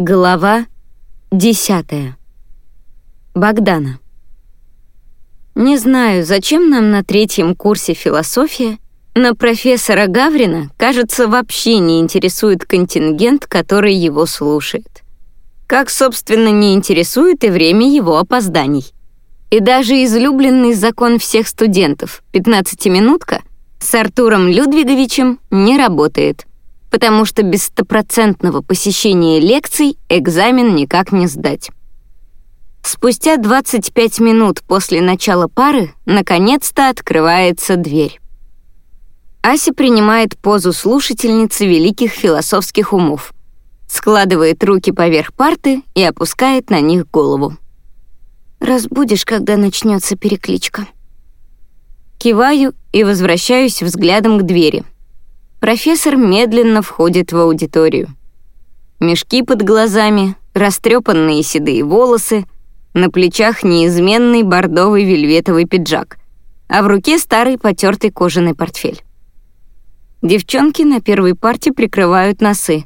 Глава десятая. Богдана. Не знаю, зачем нам на третьем курсе философия, но профессора Гаврина, кажется, вообще не интересует контингент, который его слушает. Как, собственно, не интересует и время его опозданий. И даже излюбленный закон всех студентов, 15-минутка, с Артуром Людвиговичем не работает потому что без стопроцентного посещения лекций экзамен никак не сдать. Спустя 25 минут после начала пары наконец-то открывается дверь. Ася принимает позу слушательницы великих философских умов, складывает руки поверх парты и опускает на них голову. «Разбудишь, когда начнется перекличка». Киваю и возвращаюсь взглядом к двери — Профессор медленно входит в аудиторию. Мешки под глазами, растрепанные седые волосы, на плечах неизменный бордовый вельветовый пиджак, а в руке старый потертый кожаный портфель. Девчонки на первой парте прикрывают носы,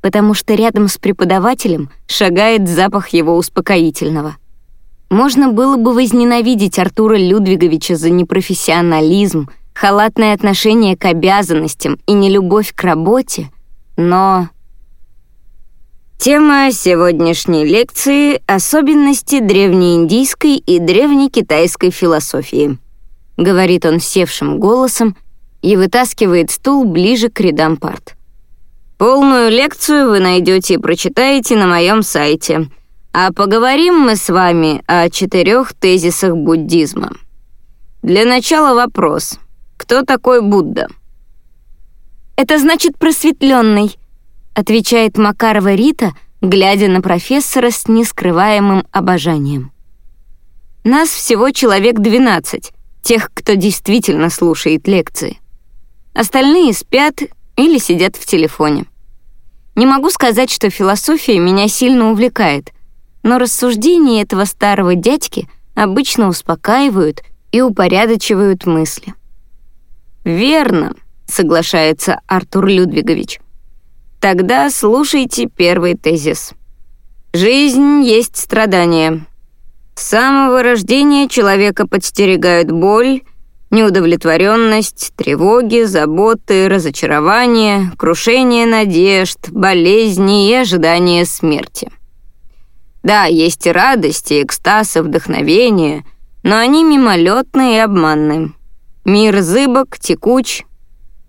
потому что рядом с преподавателем шагает запах его успокоительного. Можно было бы возненавидеть Артура Людвиговича за непрофессионализм — халатное отношение к обязанностям и нелюбовь к работе, но... Тема сегодняшней лекции — особенности древнеиндийской и древнекитайской философии, говорит он севшим голосом и вытаскивает стул ближе к рядам парт. Полную лекцию вы найдете и прочитаете на моем сайте, а поговорим мы с вами о четырех тезисах буддизма. Для начала вопрос — кто такой Будда?» «Это значит просветленный», — отвечает Макарова Рита, глядя на профессора с нескрываемым обожанием. «Нас всего человек 12, тех, кто действительно слушает лекции. Остальные спят или сидят в телефоне. Не могу сказать, что философия меня сильно увлекает, но рассуждения этого старого дядьки обычно успокаивают и упорядочивают мысли. «Верно», — соглашается Артур Людвигович. «Тогда слушайте первый тезис. Жизнь есть страдание. С самого рождения человека подстерегают боль, неудовлетворенность, тревоги, заботы, разочарование, крушение надежд, болезни и ожидание смерти. Да, есть и радость, и экстаз, и вдохновение, но они мимолетны и обманны. Мир зыбок, текуч,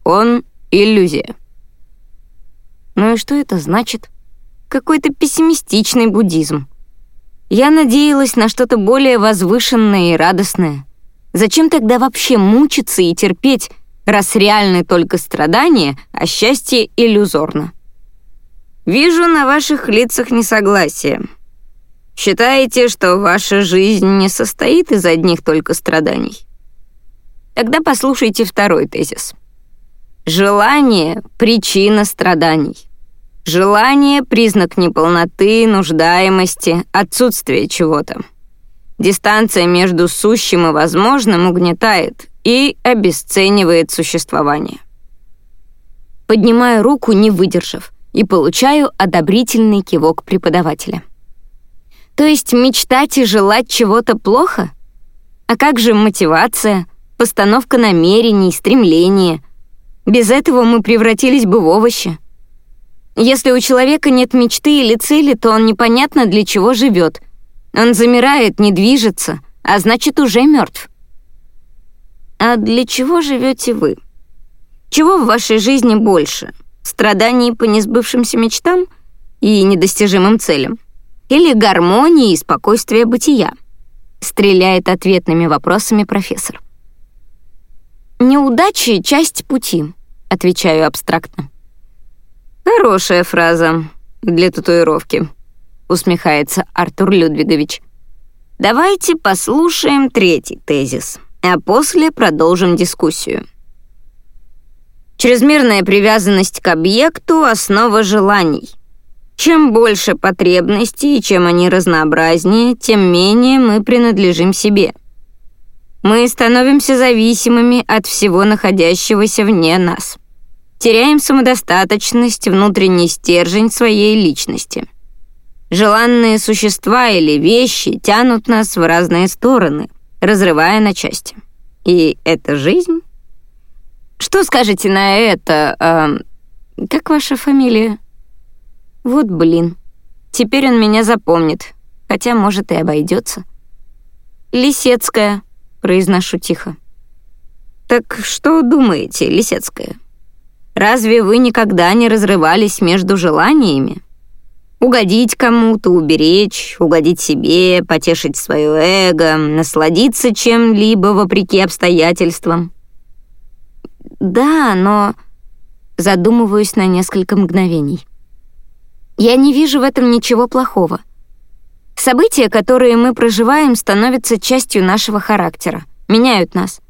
он — иллюзия. Ну и что это значит? Какой-то пессимистичный буддизм. Я надеялась на что-то более возвышенное и радостное. Зачем тогда вообще мучиться и терпеть, раз реальны только страдания, а счастье иллюзорно? Вижу на ваших лицах несогласие. Считаете, что ваша жизнь не состоит из одних только страданий? Тогда послушайте второй тезис. Желание — причина страданий. Желание — признак неполноты, нуждаемости, отсутствия чего-то. Дистанция между сущим и возможным угнетает и обесценивает существование. Поднимаю руку, не выдержав, и получаю одобрительный кивок преподавателя. То есть мечтать и желать чего-то плохо? А как же мотивация, постановка намерений, стремления. Без этого мы превратились бы в овощи. Если у человека нет мечты или цели, то он непонятно для чего живет. Он замирает, не движется, а значит, уже мертв. А для чего живете вы? Чего в вашей жизни больше? Страданий по несбывшимся мечтам и недостижимым целям? Или гармонии и спокойствия бытия? Стреляет ответными вопросами профессор. «Неудачи — часть пути», — отвечаю абстрактно. «Хорошая фраза для татуировки», — усмехается Артур Людвигович. «Давайте послушаем третий тезис, а после продолжим дискуссию». Чрезмерная привязанность к объекту — основа желаний. Чем больше потребностей и чем они разнообразнее, тем менее мы принадлежим себе — мы становимся зависимыми от всего находящегося вне нас. Теряем самодостаточность, внутренний стержень своей личности. Желанные существа или вещи тянут нас в разные стороны, разрывая на части. И это жизнь? Что скажете на это? Э, как ваша фамилия? Вот блин. Теперь он меня запомнит, хотя, может, и обойдется. Лисецкая, произношу тихо. Так что думаете, Лисецкая? Разве вы никогда не разрывались между желаниями? Угодить кому-то, уберечь, угодить себе, потешить свое эго, насладиться чем-либо вопреки обстоятельствам. Да, но задумываюсь на несколько мгновений. Я не вижу в этом ничего плохого. События, которые мы проживаем, становятся частью нашего характера, меняют нас.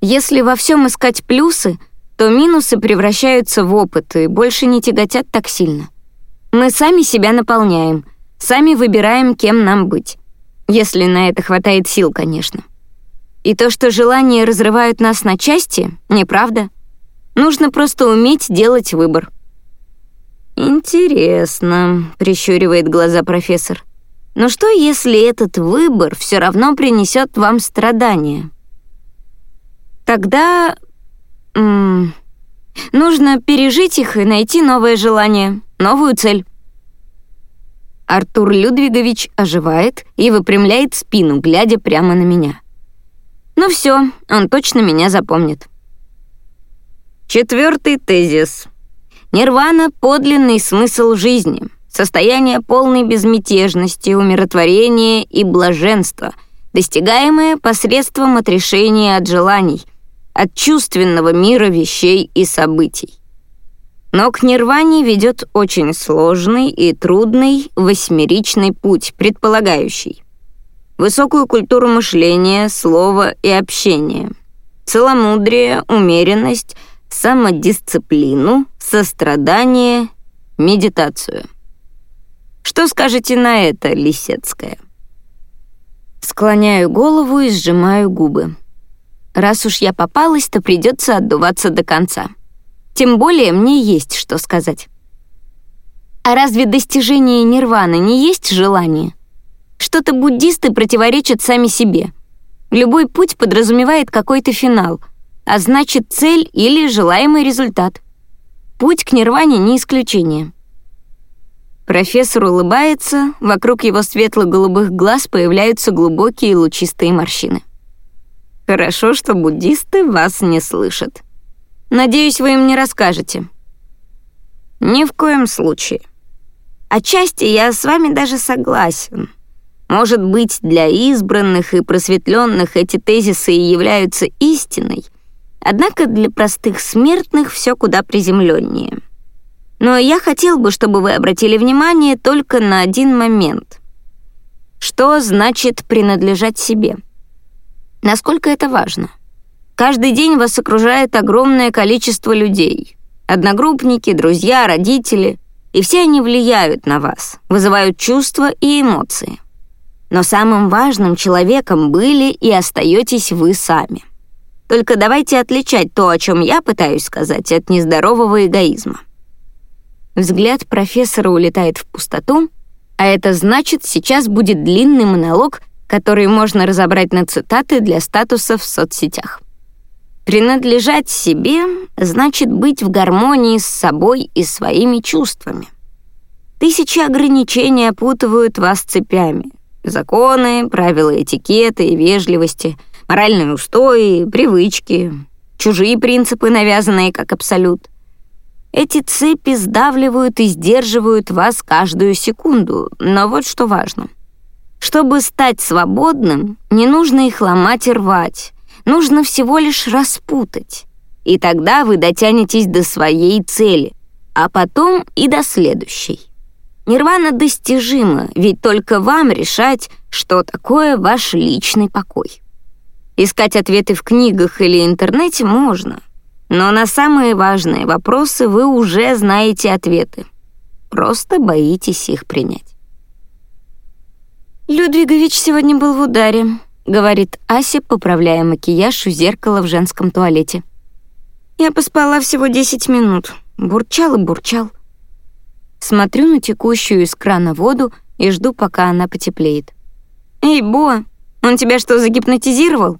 Если во всем искать плюсы, то минусы превращаются в опыт и больше не тяготят так сильно. Мы сами себя наполняем, сами выбираем, кем нам быть. Если на это хватает сил, конечно. И то, что желания разрывают нас на части, неправда. Нужно просто уметь делать выбор. «Интересно», — прищуривает глаза профессор. «Но что, если этот выбор все равно принесет вам страдания?» «Тогда... М -м, нужно пережить их и найти новое желание, новую цель». Артур Людвигович оживает и выпрямляет спину, глядя прямо на меня. «Ну все, он точно меня запомнит». Четвертый тезис. Нирвана — подлинный смысл жизни, состояние полной безмятежности, умиротворения и блаженства, достигаемое посредством отрешения от желаний, от чувственного мира вещей и событий. Но к нирване ведет очень сложный и трудный восьмеричный путь, предполагающий высокую культуру мышления, слова и общения, целомудрие, умеренность — самодисциплину, сострадание, медитацию. Что скажете на это, Лисецкая? Склоняю голову и сжимаю губы. Раз уж я попалась, то придется отдуваться до конца. Тем более мне есть что сказать. А разве достижение нирваны не есть желание? Что-то буддисты противоречат сами себе. Любой путь подразумевает какой-то финал — а значит цель или желаемый результат. Путь к нирване не исключение. Профессор улыбается, вокруг его светло-голубых глаз появляются глубокие лучистые морщины. Хорошо, что буддисты вас не слышат. Надеюсь, вы им не расскажете. Ни в коем случае. Отчасти я с вами даже согласен. Может быть, для избранных и просветленных эти тезисы и являются истиной, Однако для простых смертных все куда приземленнее. Но я хотел бы, чтобы вы обратили внимание только на один момент. Что значит принадлежать себе? Насколько это важно? Каждый день вас окружает огромное количество людей. Одногруппники, друзья, родители. И все они влияют на вас, вызывают чувства и эмоции. Но самым важным человеком были и остаетесь вы сами. Только давайте отличать то, о чем я пытаюсь сказать, от нездорового эгоизма. Взгляд профессора улетает в пустоту, а это значит, сейчас будет длинный монолог, который можно разобрать на цитаты для статусов в соцсетях. Принадлежать себе значит быть в гармонии с собой и своими чувствами. Тысячи ограничений опутывают вас цепями. Законы, правила этикета и вежливости — моральные устои, привычки, чужие принципы, навязанные как абсолют. Эти цепи сдавливают и сдерживают вас каждую секунду, но вот что важно. Чтобы стать свободным, не нужно их ломать и рвать, нужно всего лишь распутать. И тогда вы дотянетесь до своей цели, а потом и до следующей. Нирвана достижима, ведь только вам решать, что такое ваш личный покой. Искать ответы в книгах или интернете можно, но на самые важные вопросы вы уже знаете ответы. Просто боитесь их принять. «Людвигович сегодня был в ударе», — говорит Ася, поправляя макияж у зеркала в женском туалете. «Я поспала всего 10 минут. Бурчал и бурчал. Смотрю на текущую из крана воду и жду, пока она потеплеет. «Эй, Бо, он тебя что, загипнотизировал?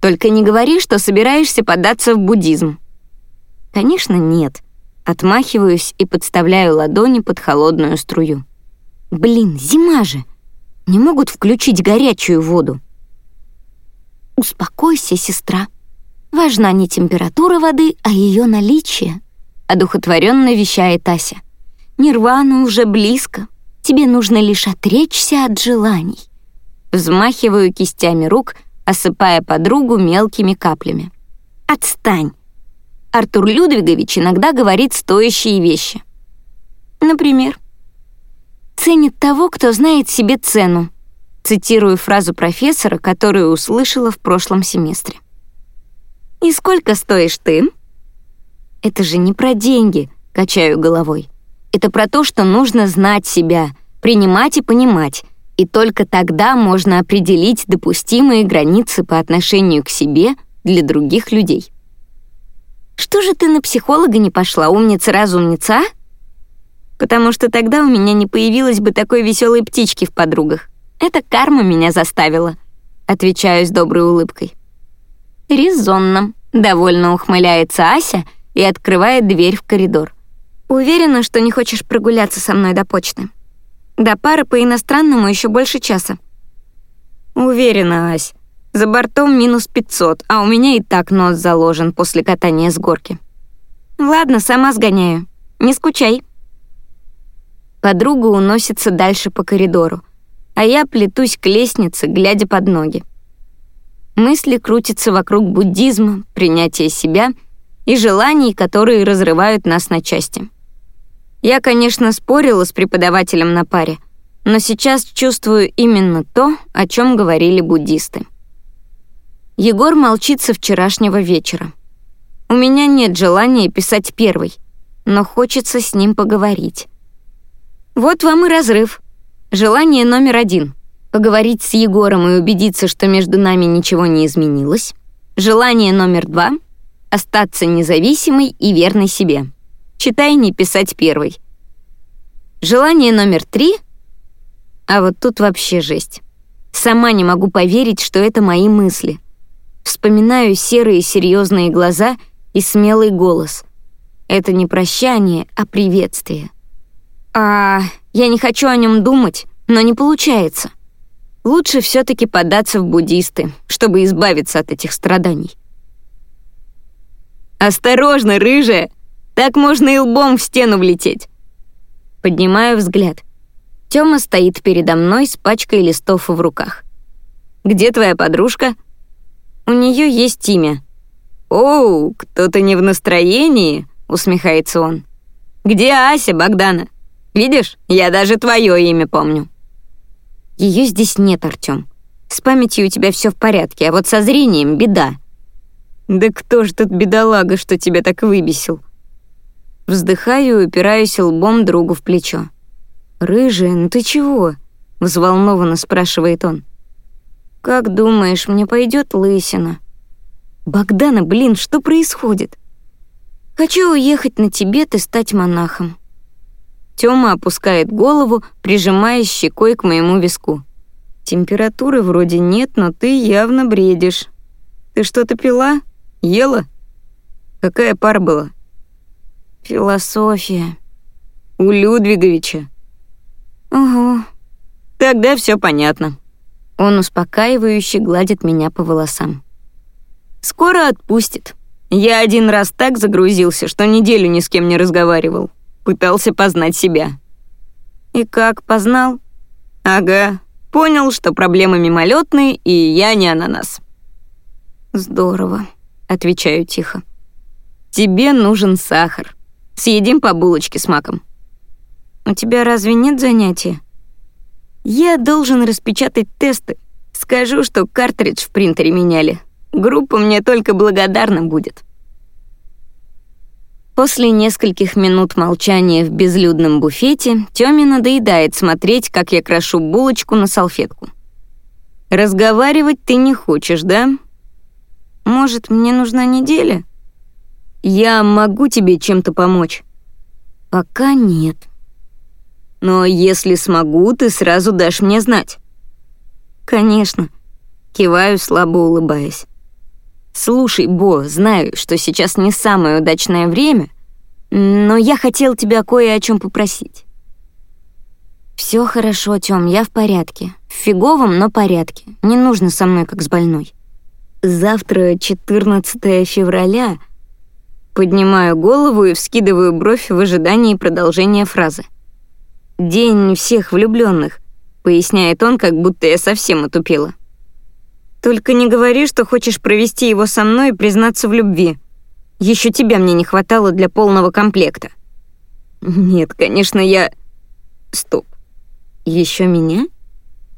Только не говори, что собираешься податься в буддизм». «Конечно, нет». Отмахиваюсь и подставляю ладони под холодную струю. «Блин, зима же! Не могут включить горячую воду». «Успокойся, сестра. Важна не температура воды, а ее наличие», — одухотворенно вещает Ася. «Нирвана уже близко. Тебе нужно лишь отречься от желаний». Взмахиваю кистями рук, осыпая подругу мелкими каплями. «Отстань!» Артур Людвигович иногда говорит стоящие вещи. Например, «Ценит того, кто знает себе цену», цитирую фразу профессора, которую услышала в прошлом семестре. «И сколько стоишь ты?» «Это же не про деньги», — качаю головой. «Это про то, что нужно знать себя, принимать и понимать, и только тогда можно определить допустимые границы по отношению к себе для других людей. «Что же ты на психолога не пошла, умница-разумница, а?» «Потому что тогда у меня не появилось бы такой веселой птички в подругах. Это карма меня заставила», — отвечаю с доброй улыбкой. «Резонно», — довольно ухмыляется Ася и открывает дверь в коридор. «Уверена, что не хочешь прогуляться со мной до почты?» До пары по иностранному еще больше часа. Уверена, Ась. За бортом минус 500, а у меня и так нос заложен после катания с горки. Ладно, сама сгоняю. Не скучай. Подруга уносится дальше по коридору, а я плетусь к лестнице, глядя под ноги. Мысли крутятся вокруг буддизма, принятия себя и желаний, которые разрывают нас на части. Я, конечно, спорила с преподавателем на паре, но сейчас чувствую именно то, о чем говорили буддисты. Егор молчит со вчерашнего вечера. У меня нет желания писать первый, но хочется с ним поговорить. Вот вам и разрыв. Желание номер один — поговорить с Егором и убедиться, что между нами ничего не изменилось. Желание номер два — остаться независимой и верной себе. Читай не писать первый. Желание номер три. А вот тут вообще жесть. Сама не могу поверить, что это мои мысли. Вспоминаю серые серьезные глаза и смелый голос. Это не прощание, а приветствие. А я не хочу о нем думать, но не получается. Лучше все таки податься в буддисты, чтобы избавиться от этих страданий. «Осторожно, рыжая!» Так можно и лбом в стену влететь. Поднимаю взгляд. Тёма стоит передо мной с пачкой листов в руках. «Где твоя подружка?» «У неё есть имя». «Оу, кто-то не в настроении?» — усмехается он. «Где Ася, Богдана? Видишь, я даже твоё имя помню». Её здесь нет, Артём. С памятью у тебя всё в порядке, а вот со зрением беда». «Да кто ж тут бедолага, что тебя так выбесил?» Вздыхаю и упираюсь лбом другу в плечо. «Рыжая, ну ты чего?» — взволнованно спрашивает он. «Как думаешь, мне пойдет лысина?» «Богдана, блин, что происходит?» «Хочу уехать на Тибет и стать монахом». Тёма опускает голову, прижимаясь щекой к моему виску. «Температуры вроде нет, но ты явно бредишь. Ты что-то пила? Ела? Какая пара была?» Философия. У Людвиговича. Ого. Тогда все понятно. Он успокаивающе гладит меня по волосам. Скоро отпустит. Я один раз так загрузился, что неделю ни с кем не разговаривал. Пытался познать себя. И как познал? Ага. Понял, что проблемы мимолетные, и я не ананас. Здорово, отвечаю тихо. Тебе нужен сахар. Съедим по булочке с маком. У тебя разве нет занятия? Я должен распечатать тесты. Скажу, что картридж в принтере меняли. Группа мне только благодарна будет. После нескольких минут молчания в безлюдном буфете Тёме надоедает смотреть, как я крошу булочку на салфетку. «Разговаривать ты не хочешь, да? Может, мне нужна неделя?» Я могу тебе чем-то помочь? Пока нет. Но если смогу, ты сразу дашь мне знать». «Конечно», — киваю, слабо улыбаясь. «Слушай, Бо, знаю, что сейчас не самое удачное время, но я хотел тебя кое о чем попросить». Все хорошо, Тём, я в порядке. В фиговом, но порядке. Не нужно со мной как с больной. Завтра 14 февраля. Поднимаю голову и вскидываю бровь в ожидании продолжения фразы. День всех влюбленных, поясняет он, как будто я совсем отупела. Только не говори, что хочешь провести его со мной и признаться в любви. Еще тебя мне не хватало для полного комплекта. Нет, конечно, я... Стоп. Еще меня?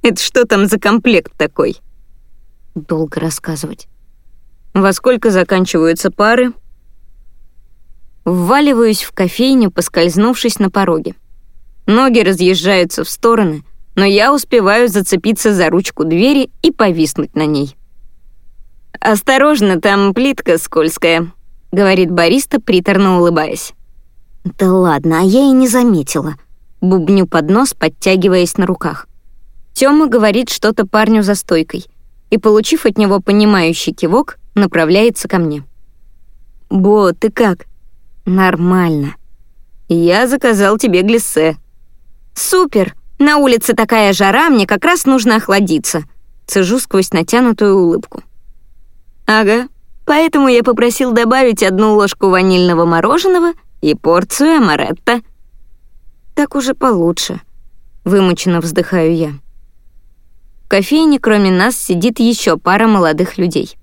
Это что там за комплект такой? Долго рассказывать. Во сколько заканчиваются пары? Вваливаюсь в кофейню, поскользнувшись на пороге. Ноги разъезжаются в стороны, но я успеваю зацепиться за ручку двери и повиснуть на ней. «Осторожно, там плитка скользкая», — говорит бариста, приторно улыбаясь. «Да ладно, а я и не заметила», — бубню под нос, подтягиваясь на руках. Тёма говорит что-то парню за стойкой и, получив от него понимающий кивок, направляется ко мне. «Бо, ты как?» «Нормально. Я заказал тебе глиссе». «Супер! На улице такая жара, мне как раз нужно охладиться», цежу сквозь натянутую улыбку. «Ага, поэтому я попросил добавить одну ложку ванильного мороженого и порцию амаретто». «Так уже получше», — вымученно вздыхаю я. В кофейне кроме нас сидит еще пара молодых людей.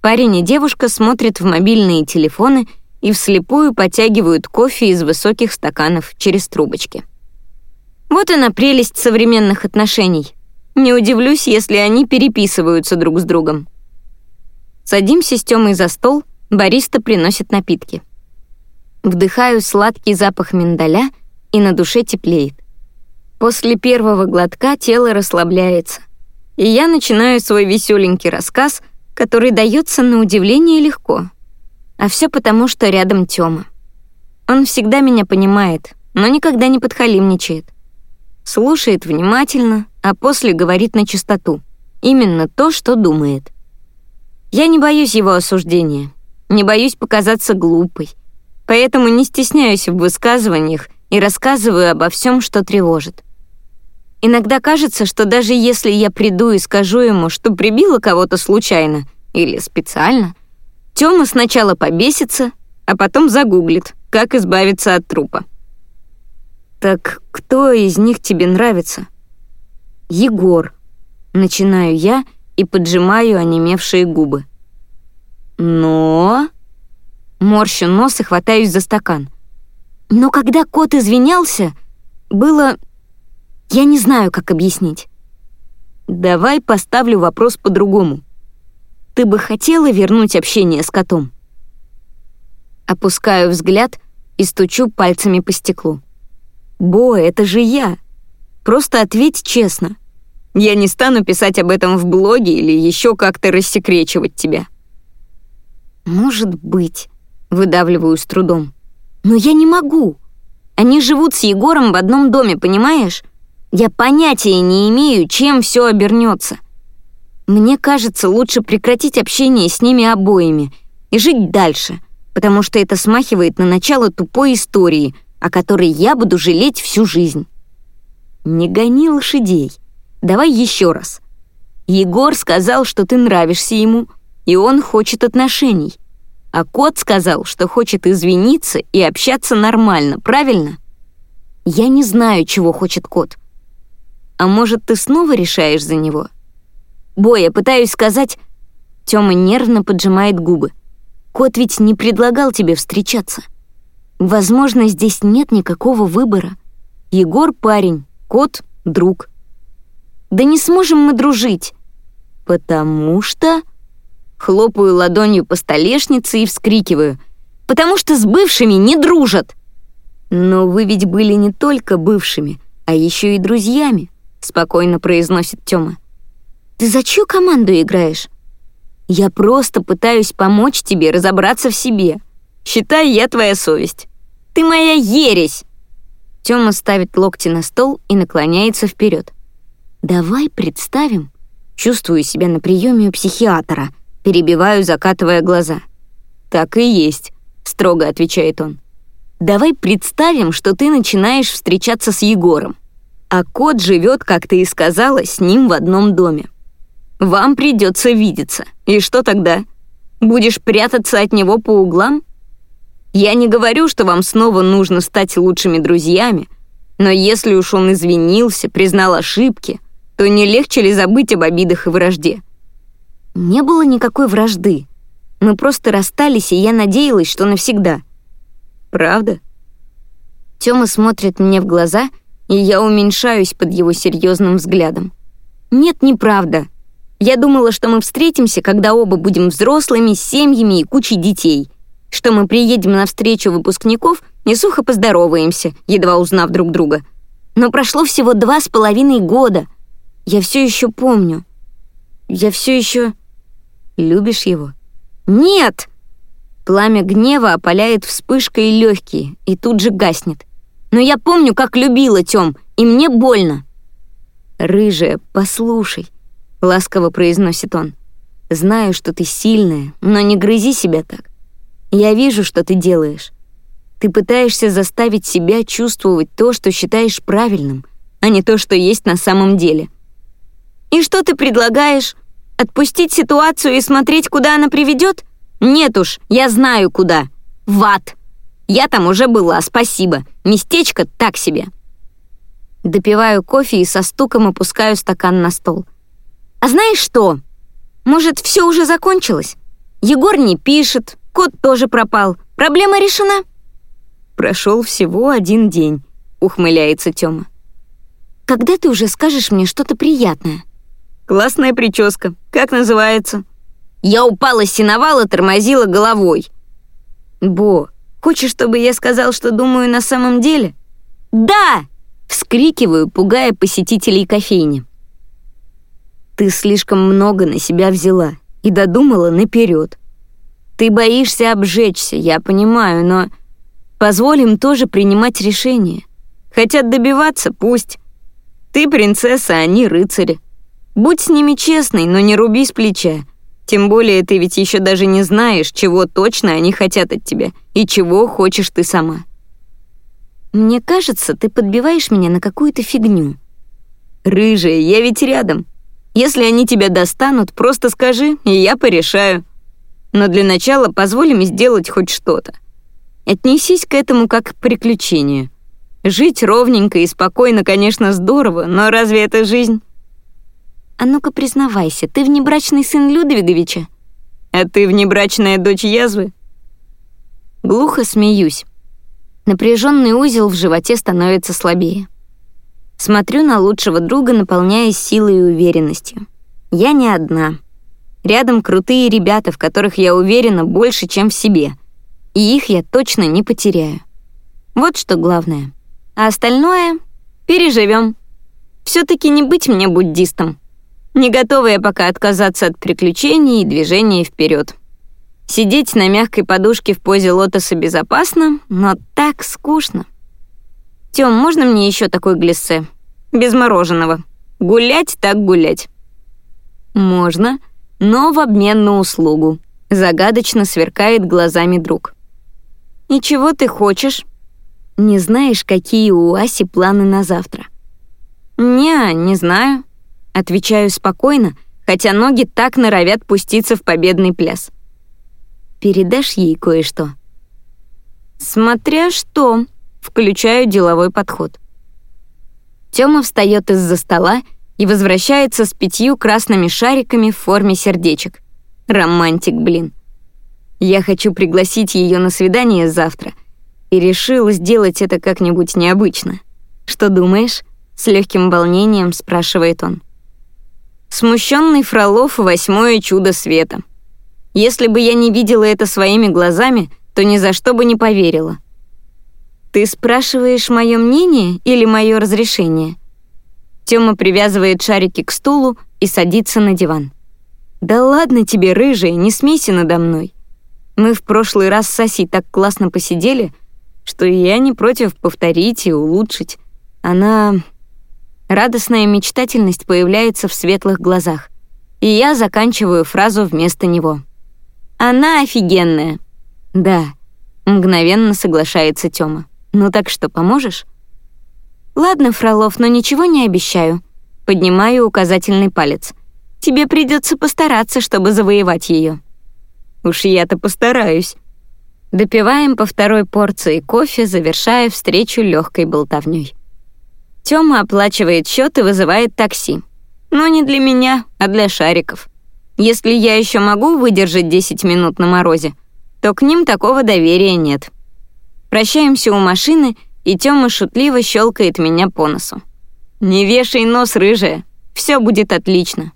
Парень и девушка смотрят в мобильные телефоны и вслепую потягивают кофе из высоких стаканов через трубочки. Вот и на прелесть современных отношений. Не удивлюсь, если они переписываются друг с другом. Садимся с Тёмой за стол, бариста приносит напитки. Вдыхаю сладкий запах миндаля, и на душе теплеет. После первого глотка тело расслабляется, и я начинаю свой веселенький рассказ, который дается на удивление легко. А все потому, что рядом Тёма. Он всегда меня понимает, но никогда не подхалимничает слушает внимательно, а после говорит на чистоту. Именно то, что думает. Я не боюсь его осуждения, не боюсь показаться глупой, поэтому не стесняюсь в высказываниях и рассказываю обо всем, что тревожит. Иногда кажется, что даже если я приду и скажу ему, что прибила кого-то случайно или специально, Тёма сначала побесится, а потом загуглит, как избавиться от трупа. «Так кто из них тебе нравится?» «Егор», — начинаю я и поджимаю онемевшие губы. «Но...» Морщу нос и хватаюсь за стакан. Но когда кот извинялся, было... Я не знаю, как объяснить. Давай поставлю вопрос по-другому. Ты бы хотела вернуть общение с котом? Опускаю взгляд и стучу пальцами по стеклу. «Бо, это же я. Просто ответь честно. Я не стану писать об этом в блоге или еще как-то рассекречивать тебя». «Может быть», — выдавливаю с трудом. «Но я не могу. Они живут с Егором в одном доме, понимаешь? Я понятия не имею, чем все обернется. Мне кажется, лучше прекратить общение с ними обоими и жить дальше, потому что это смахивает на начало тупой истории — о которой я буду жалеть всю жизнь. Не гони лошадей. Давай еще раз. Егор сказал, что ты нравишься ему, и он хочет отношений. А кот сказал, что хочет извиниться и общаться нормально, правильно? Я не знаю, чего хочет кот. А может, ты снова решаешь за него? Боя, пытаюсь сказать... Тёма нервно поджимает губы. Кот ведь не предлагал тебе встречаться. Возможно, здесь нет никакого выбора. Егор — парень, кот — друг. Да не сможем мы дружить. Потому что... Хлопаю ладонью по столешнице и вскрикиваю. Потому что с бывшими не дружат. Но вы ведь были не только бывшими, а еще и друзьями, спокойно произносит Тёма. Ты за чью команду играешь? Я просто пытаюсь помочь тебе разобраться в себе. Считай, я твоя совесть. Ты моя ересь!» Тёма ставит локти на стол и наклоняется вперед. «Давай представим». Чувствую себя на приеме у психиатра. Перебиваю, закатывая глаза. «Так и есть», — строго отвечает он. «Давай представим, что ты начинаешь встречаться с Егором, а кот живет, как ты и сказала, с ним в одном доме. Вам придется видеться. И что тогда? Будешь прятаться от него по углам? Я не говорю, что вам снова нужно стать лучшими друзьями, но если уж он извинился, признал ошибки, то не легче ли забыть об обидах и вражде? Не было никакой вражды. Мы просто расстались, и я надеялась, что навсегда. Правда? Тёма смотрит мне в глаза, и я уменьшаюсь под его серьезным взглядом. Нет, неправда. Я думала, что мы встретимся, когда оба будем взрослыми, с семьями и кучей детей. Что мы приедем на встречу выпускников и сухо поздороваемся, едва узнав друг друга. Но прошло всего два с половиной года. Я все еще помню. Я все еще... Любишь его? Нет! Пламя гнева опаляет вспышкой легкие и тут же гаснет. Но я помню, как любила Тём, и мне больно. «Рыжая, послушай», — ласково произносит он. «Знаю, что ты сильная, но не грызи себя так. Я вижу, что ты делаешь. Ты пытаешься заставить себя чувствовать то, что считаешь правильным, а не то, что есть на самом деле. И что ты предлагаешь? Отпустить ситуацию и смотреть, куда она приведет? Нет уж, я знаю куда. В ад. Я там уже была, спасибо. Местечко так себе. Допиваю кофе и со стуком опускаю стакан на стол. А знаешь что? Может, все уже закончилось? Егор не пишет, кот тоже пропал. Проблема решена? Прошел всего один день, ухмыляется Тёма. Когда ты уже скажешь мне что-то приятное? Классная прическа. Как называется? Я упала с сеновала, тормозила головой. Бо, хочешь, чтобы я сказал, что думаю на самом деле? Да! Вскрикиваю, пугая посетителей кофейни. Ты слишком много на себя взяла и додумала наперед. Ты боишься обжечься, я понимаю, но позволь им тоже принимать решения. Хотят добиваться, пусть. Ты принцесса, а они рыцари. Будь с ними честной, но не руби с плеча. Тем более ты ведь еще даже не знаешь, чего точно они хотят от тебя и чего хочешь ты сама. Мне кажется, ты подбиваешь меня на какую-то фигню. Рыжая, я ведь рядом. Если они тебя достанут, просто скажи, и я порешаю. Но для начала позволь им сделать хоть что-то. Отнесись к этому как к приключению. Жить ровненько и спокойно, конечно, здорово, но разве это жизнь? А ну-ка признавайся, ты внебрачный сын Людвиговича? А ты внебрачная дочь язвы? Глухо смеюсь. Напряженный узел в животе становится слабее. Смотрю на лучшего друга, наполняясь силой и уверенностью. Я не одна. Рядом крутые ребята, в которых я уверена больше, чем в себе. И их я точно не потеряю. Вот что главное. А остальное переживем. Все-таки не быть мне буддистом. Не готова я пока отказаться от приключений и движения вперед. Сидеть на мягкой подушке в позе лотоса безопасно, но так скучно. Тём, можно мне еще такой глиссе? Без мороженого. Гулять так гулять. Можно, но в обмен на услугу. Загадочно сверкает глазами друг. «И чего ты хочешь?» «Не знаешь, какие у Аси планы на завтра?» «Не, не знаю», — отвечаю спокойно, хотя ноги так норовят пуститься в победный пляс. «Передашь ей кое-что?» «Смотря что», Включаю деловой подход. Тёма встает из-за стола и возвращается с пятью красными шариками в форме сердечек. Романтик, блин. Я хочу пригласить ее на свидание завтра и решил сделать это как-нибудь необычно. Что думаешь? С легким волнением спрашивает он. Смущенный Фролов — восьмое чудо света. Если бы я не видела это своими глазами, то ни за что бы не поверила. «Ты спрашиваешь мое мнение или мое разрешение?» Тёма привязывает шарики к стулу и садится на диван. «Да ладно тебе, рыжая, не смейся надо мной. Мы в прошлый раз с Асей так классно посидели, что я не против повторить и улучшить. Она... Радостная мечтательность появляется в светлых глазах, и я заканчиваю фразу вместо него. «Она офигенная». «Да», — мгновенно соглашается Тёма. «Ну так что, поможешь?» «Ладно, Фролов, но ничего не обещаю». Поднимаю указательный палец. «Тебе придется постараться, чтобы завоевать ее. «Уж я-то постараюсь». Допиваем по второй порции кофе, завершая встречу легкой болтовней. Тёма оплачивает счет и вызывает такси. Но не для меня, а для шариков. Если я еще могу выдержать 10 минут на морозе, то к ним такого доверия нет. Прощаемся у машины — и Тёма шутливо щелкает меня по носу. «Не вешай нос, рыжая, все будет отлично».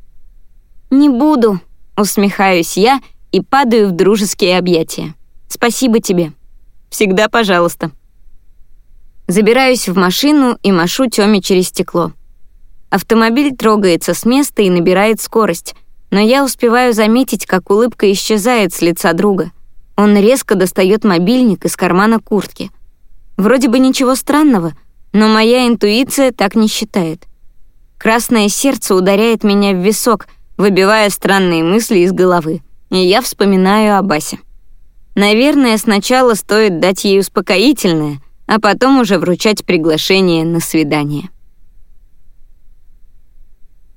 «Не буду», — усмехаюсь я и падаю в дружеские объятия. «Спасибо тебе. Всегда пожалуйста». Забираюсь в машину и машу Тёме через стекло. Автомобиль трогается с места и набирает скорость, но я успеваю заметить, как улыбка исчезает с лица друга. Он резко достает мобильник из кармана куртки — Вроде бы ничего странного, но моя интуиция так не считает. Красное сердце ударяет меня в висок, выбивая странные мысли из головы, и я вспоминаю о Басе. Наверное, сначала стоит дать ей успокоительное, а потом уже вручать приглашение на свидание.